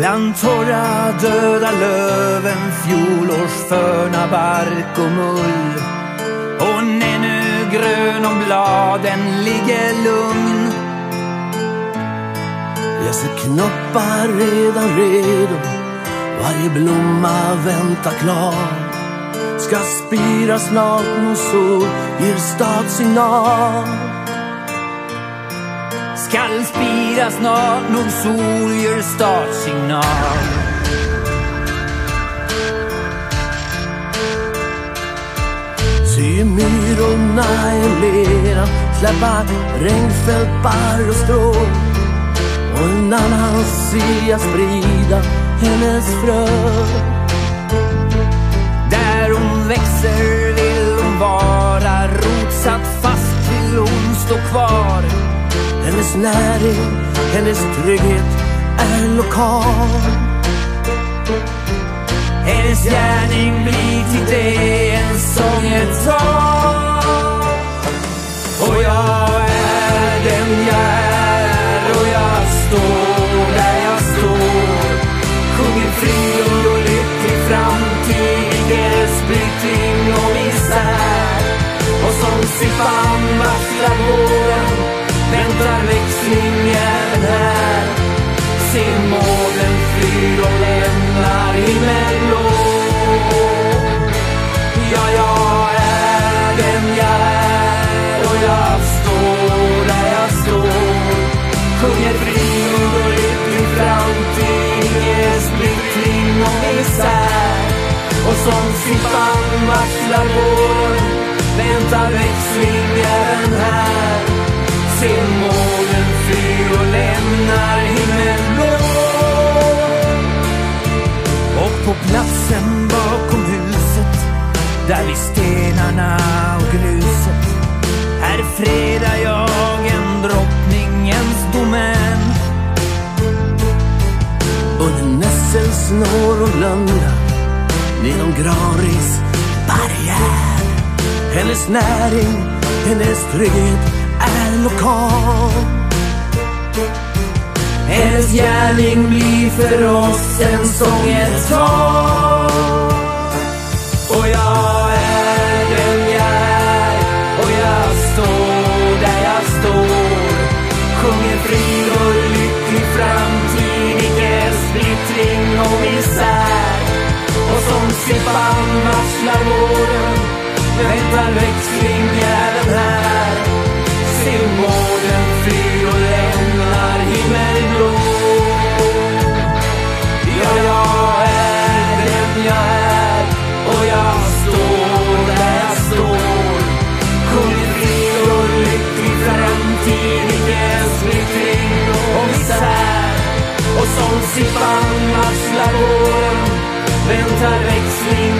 Bland torra döda löven, fjolårsförna bark och mull. Och ännu grön om bladen ligger lugn. Jag ser knoppar redan redo, varje blomma väntar klar. Ska spira snart, nog sol ger stadssignal. Skall spira snart, nog sol gör startsignal. Sy myrorna i leran, släppa regnfält, barr och strå. Och en annan ser sprida hennes frö. Där hon växer Hennes näring, hennes trygghet är lokal. Hennes gärning blir till det en sång, ett tal. Och jag är den jag är och jag står där jag står. Sjunger fri och lycklig framtid, ingen splittring och misär. Och som sin famn våren vår. Man varslar vår, väntar växling här. Se månen fly och lämnar himlen blå. Och på platsen bakom huset där vid stenarna och gruset här fredar jag en drottningens domän. Under nässelsnår och lönna, genom granris barriär. Hennes näring, hennes trygghet är lokal. Hennes gärning blir för oss en sång, ett tal. Och jag är den jag är och jag står där jag står. visslar våren. Väntar växlingjäveln här. Se månen fly och lämnar himmelen blå. Ja, jag är den jag är och jag står där jag står. Sjung frid och lycklig framtid, ingen splittring och misär. Och som sippan vasslar våren väntar växling